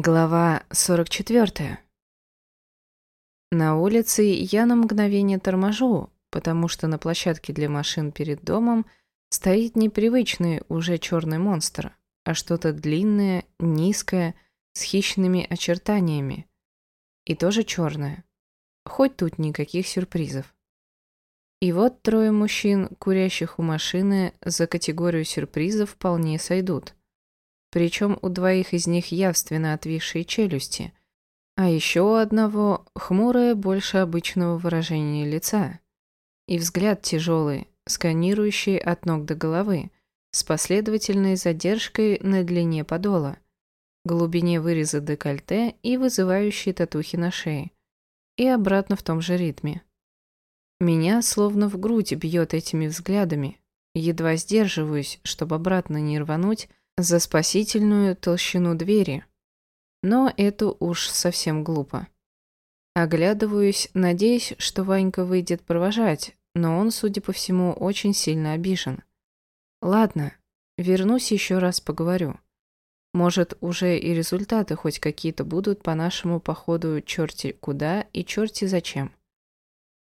Глава 44. На улице я на мгновение торможу, потому что на площадке для машин перед домом стоит непривычный уже черный монстр, а что-то длинное, низкое, с хищными очертаниями. И тоже черное. Хоть тут никаких сюрпризов. И вот трое мужчин, курящих у машины, за категорию сюрпризов вполне сойдут причем у двоих из них явственно отвисшие челюсти, а еще у одного хмурое больше обычного выражения лица. И взгляд тяжелый, сканирующий от ног до головы, с последовательной задержкой на длине подола, глубине выреза декольте и вызывающие татухи на шее, и обратно в том же ритме. Меня словно в грудь бьет этими взглядами, едва сдерживаюсь, чтобы обратно не рвануть, за спасительную толщину двери. Но это уж совсем глупо. Оглядываюсь, надеясь, что Ванька выйдет провожать, но он, судя по всему, очень сильно обижен. Ладно, вернусь еще раз поговорю. Может, уже и результаты хоть какие-то будут по нашему походу черти куда и черти зачем.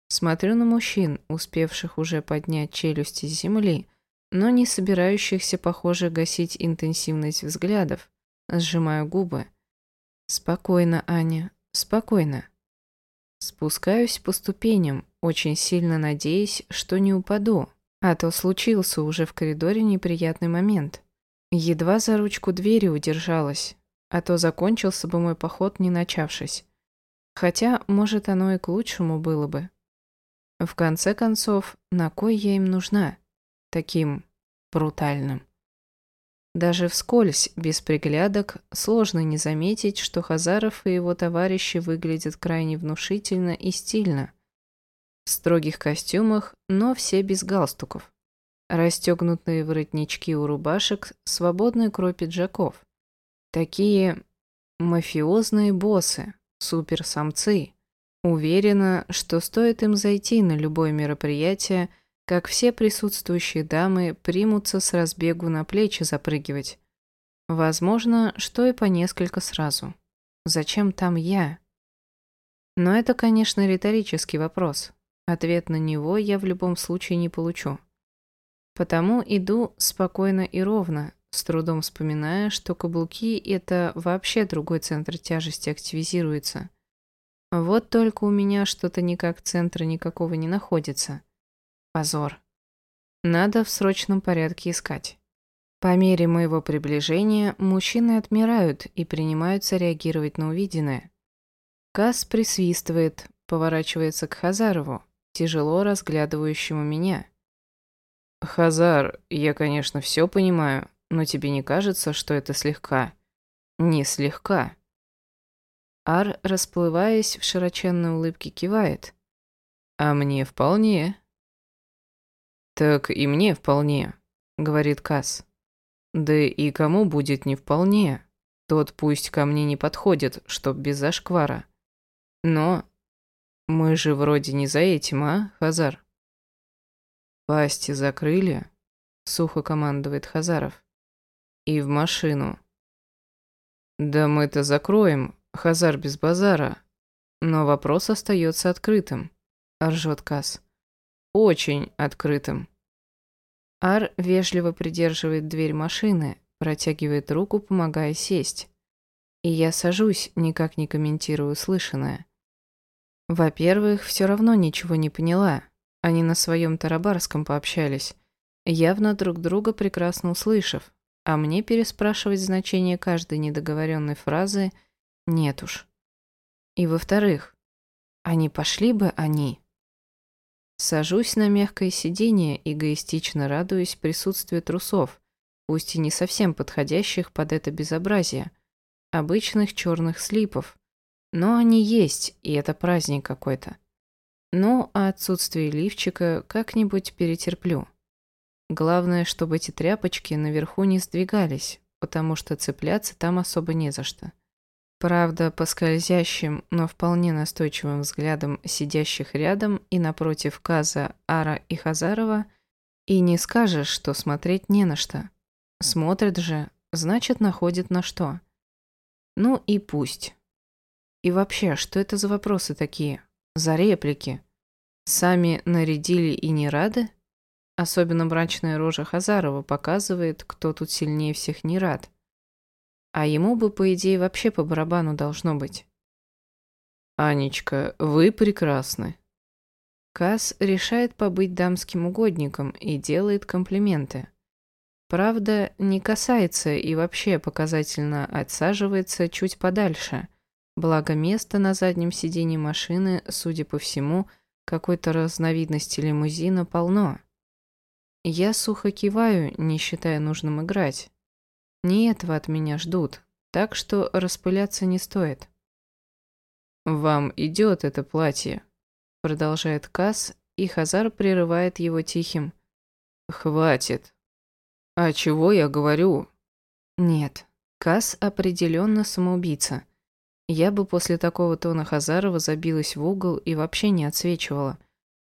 Смотрю на мужчин, успевших уже поднять челюсти с земли, но не собирающихся, похоже, гасить интенсивность взглядов. Сжимаю губы. Спокойно, Аня, спокойно. Спускаюсь по ступеням, очень сильно надеясь, что не упаду, а то случился уже в коридоре неприятный момент. Едва за ручку двери удержалась, а то закончился бы мой поход, не начавшись. Хотя, может, оно и к лучшему было бы. В конце концов, на кой я им нужна? Таким брутальным. Даже вскользь, без приглядок, сложно не заметить, что Хазаров и его товарищи выглядят крайне внушительно и стильно. В строгих костюмах, но все без галстуков. Расстегнутые воротнички у рубашек, свободный крой пиджаков. Такие мафиозные боссы, суперсамцы. Уверена, что стоит им зайти на любое мероприятие – как все присутствующие дамы примутся с разбегу на плечи запрыгивать. Возможно, что и по несколько сразу. Зачем там я? Но это, конечно, риторический вопрос. Ответ на него я в любом случае не получу. Потому иду спокойно и ровно, с трудом вспоминая, что каблуки – это вообще другой центр тяжести активизируется. Вот только у меня что-то никак центра никакого не находится. Позор. Надо в срочном порядке искать. По мере моего приближения мужчины отмирают и принимаются реагировать на увиденное. Кас присвистывает, поворачивается к Хазарову, тяжело разглядывающему меня. «Хазар, я, конечно, все понимаю, но тебе не кажется, что это слегка?» «Не слегка». Ар, расплываясь в широченной улыбке, кивает. «А мне вполне». «Так и мне вполне», — говорит Касс. «Да и кому будет не вполне? Тот пусть ко мне не подходит, чтоб без зашквара. Но мы же вроде не за этим, а, Хазар?» «Пасти закрыли», — сухо командует Хазаров. «И в машину». «Да мы-то закроем, Хазар без базара. Но вопрос остается открытым», — ржет Касс очень открытым. Ар вежливо придерживает дверь машины, протягивает руку, помогая сесть. И я сажусь, никак не комментирую услышанное. Во-первых, все равно ничего не поняла. Они на своем тарабарском пообщались, явно друг друга прекрасно услышав, а мне переспрашивать значение каждой недоговоренной фразы нет уж. И во-вторых, они пошли бы они. Сажусь на мягкое сиденье, эгоистично радуюсь присутствию трусов, пусть и не совсем подходящих под это безобразие, обычных черных слипов. Но они есть, и это праздник какой-то. Ну, а отсутствие лифчика как-нибудь перетерплю. Главное, чтобы эти тряпочки наверху не сдвигались, потому что цепляться там особо не за что. Правда, по скользящим, но вполне настойчивым взглядам сидящих рядом и напротив Каза, Ара и Хазарова, и не скажешь, что смотреть не на что. Смотрят же, значит, находят на что. Ну и пусть. И вообще, что это за вопросы такие? За реплики? Сами нарядили и не рады? Особенно мрачная рожа Хазарова показывает, кто тут сильнее всех не рад. А ему бы, по идее, вообще по барабану должно быть. «Анечка, вы прекрасны». Касс решает побыть дамским угодником и делает комплименты. Правда, не касается и вообще показательно отсаживается чуть подальше. Благо места на заднем сиденье машины, судя по всему, какой-то разновидности лимузина полно. Я сухо киваю, не считая нужным играть. Не этого от меня ждут, так что распыляться не стоит. «Вам идет это платье», — продолжает Касс, и Хазар прерывает его тихим. «Хватит». «А чего я говорю?» «Нет, Касс определенно самоубийца. Я бы после такого тона Хазарова забилась в угол и вообще не отсвечивала,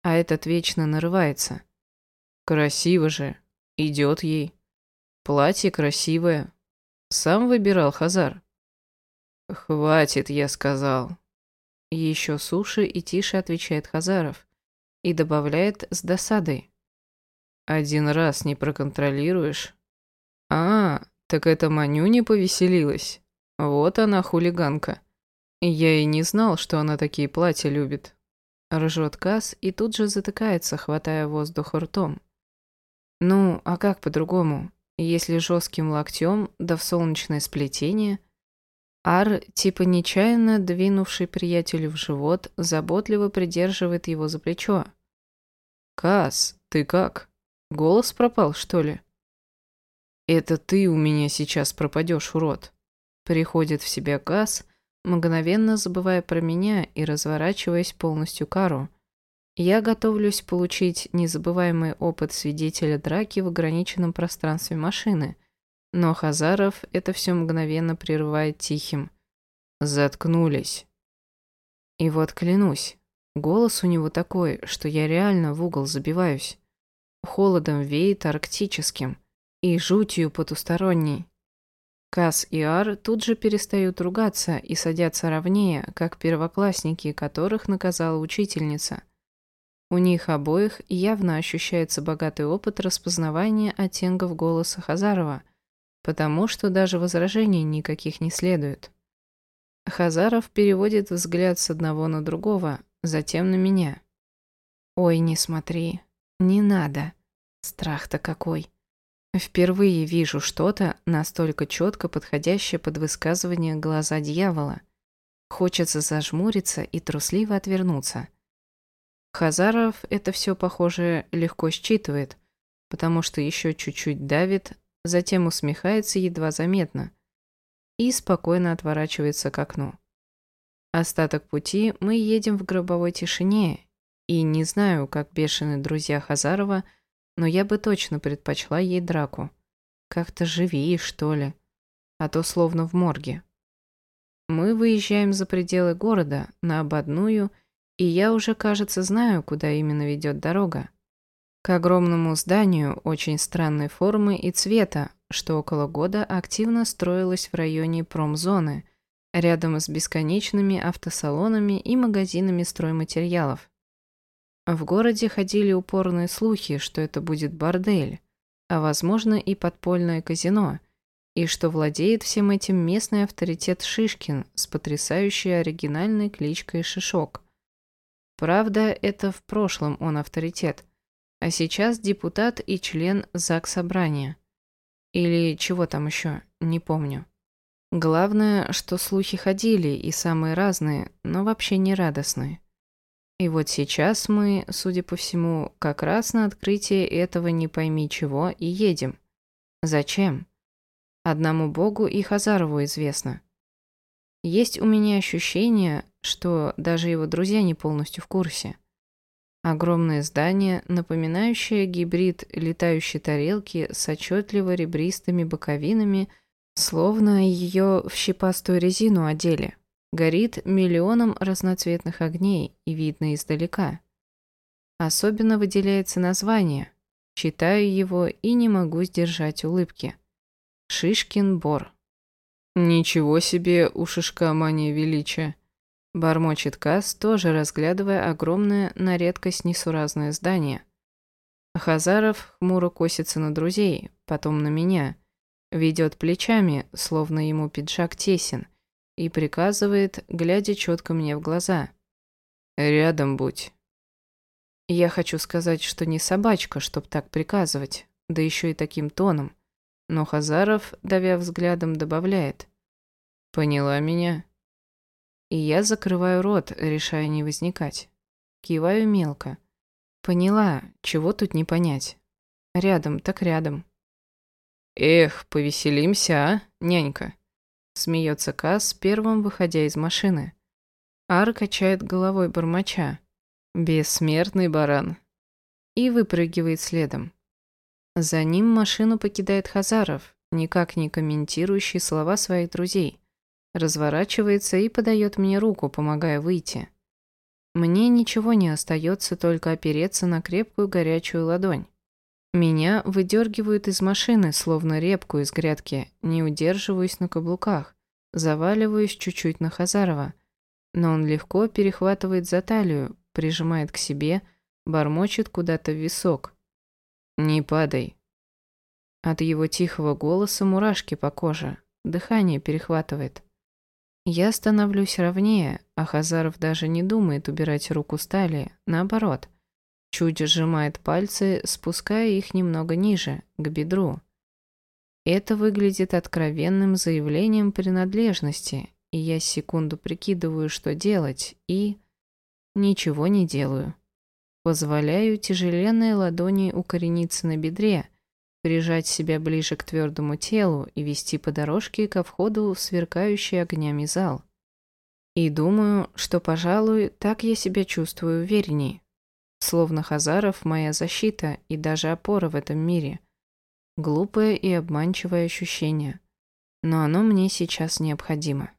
а этот вечно нарывается. Красиво же. Идет ей. Платье красивое. Сам выбирал Хазар. Хватит, я сказал. Еще суши и тише отвечает Хазаров. И добавляет с досадой. Один раз не проконтролируешь. А, так это Маню не повеселилась. Вот она хулиганка. Я и не знал, что она такие платья любит. Ржет Кас и тут же затыкается, хватая воздух ртом. Ну, а как по-другому? Если жестким локтем, да в солнечное сплетение. Ар, типа нечаянно двинувший приятелю в живот, заботливо придерживает его за плечо. «Кас, ты как? Голос пропал, что ли?» «Это ты у меня сейчас пропадешь, урод!» Приходит в себя Кас, мгновенно забывая про меня и разворачиваясь полностью к Ару. Я готовлюсь получить незабываемый опыт свидетеля драки в ограниченном пространстве машины, но Хазаров это все мгновенно прерывает тихим. Заткнулись. И вот клянусь, голос у него такой, что я реально в угол забиваюсь. Холодом веет арктическим и жутью потусторонней. Кас и Ар тут же перестают ругаться и садятся ровнее, как первоклассники, которых наказала учительница – у них обоих явно ощущается богатый опыт распознавания оттенков голоса Хазарова, потому что даже возражений никаких не следует. Хазаров переводит взгляд с одного на другого, затем на меня. «Ой, не смотри, не надо. Страх-то какой. Впервые вижу что-то настолько четко подходящее под высказывание глаза дьявола. Хочется зажмуриться и трусливо отвернуться». Хазаров это все, похоже, легко считывает, потому что еще чуть-чуть давит, затем усмехается едва заметно и спокойно отворачивается к окну. Остаток пути мы едем в гробовой тишине, и не знаю, как бешеные друзья Хазарова, но я бы точно предпочла ей драку. Как-то живее, что ли, а то словно в морге. Мы выезжаем за пределы города на ободную и я уже, кажется, знаю, куда именно ведет дорога. К огромному зданию очень странной формы и цвета, что около года активно строилось в районе промзоны, рядом с бесконечными автосалонами и магазинами стройматериалов. В городе ходили упорные слухи, что это будет бордель, а возможно и подпольное казино, и что владеет всем этим местный авторитет Шишкин с потрясающей оригинальной кличкой Шишок – Правда, это в прошлом он авторитет, а сейчас депутат и член ЗАГС Собрания. Или чего там еще, не помню. Главное, что слухи ходили и самые разные, но вообще не радостные. И вот сейчас мы, судя по всему, как раз на открытие этого не пойми чего и едем. Зачем? Одному богу и Хазарову известно. Есть у меня ощущение, что даже его друзья не полностью в курсе. Огромное здание, напоминающее гибрид летающей тарелки с отчетливо ребристыми боковинами, словно ее в щепастую резину одели, горит миллионом разноцветных огней и видно издалека. Особенно выделяется название. Читаю его и не могу сдержать улыбки. Шишкин Бор. «Ничего себе, ушишка мания величия!» Бормочет Кас, тоже разглядывая огромное, на редкость несуразное здание. Хазаров хмуро косится на друзей, потом на меня, ведет плечами, словно ему пиджак тесен, и приказывает, глядя четко мне в глаза. «Рядом будь». Я хочу сказать, что не собачка, чтоб так приказывать, да еще и таким тоном. Но Хазаров, давя взглядом, добавляет. «Поняла меня?» И я закрываю рот, решая не возникать. Киваю мелко. Поняла, чего тут не понять. Рядом, так рядом. Эх, повеселимся, а, нянька? Смеется Кас, первым выходя из машины. Ар качает головой бормоча. Бессмертный баран. И выпрыгивает следом. За ним машину покидает Хазаров, никак не комментирующий слова своих друзей. Разворачивается и подает мне руку, помогая выйти. Мне ничего не остается, только опереться на крепкую горячую ладонь. Меня выдергивают из машины, словно репку из грядки, не удерживаюсь на каблуках, заваливаюсь чуть-чуть на Хазарова. Но он легко перехватывает за талию, прижимает к себе, бормочет куда-то в висок. «Не падай». От его тихого голоса мурашки по коже, дыхание перехватывает. Я становлюсь ровнее, а Хазаров даже не думает убирать руку с талии, наоборот. Чуть сжимает пальцы, спуская их немного ниже, к бедру. Это выглядит откровенным заявлением принадлежности, и я секунду прикидываю, что делать, и... Ничего не делаю. Позволяю тяжеленной ладони укорениться на бедре, прижать себя ближе к твердому телу и вести по дорожке ко входу в сверкающий огнями зал. И думаю, что, пожалуй, так я себя чувствую уверенней. Словно Хазаров моя защита и даже опора в этом мире. Глупое и обманчивое ощущение. Но оно мне сейчас необходимо.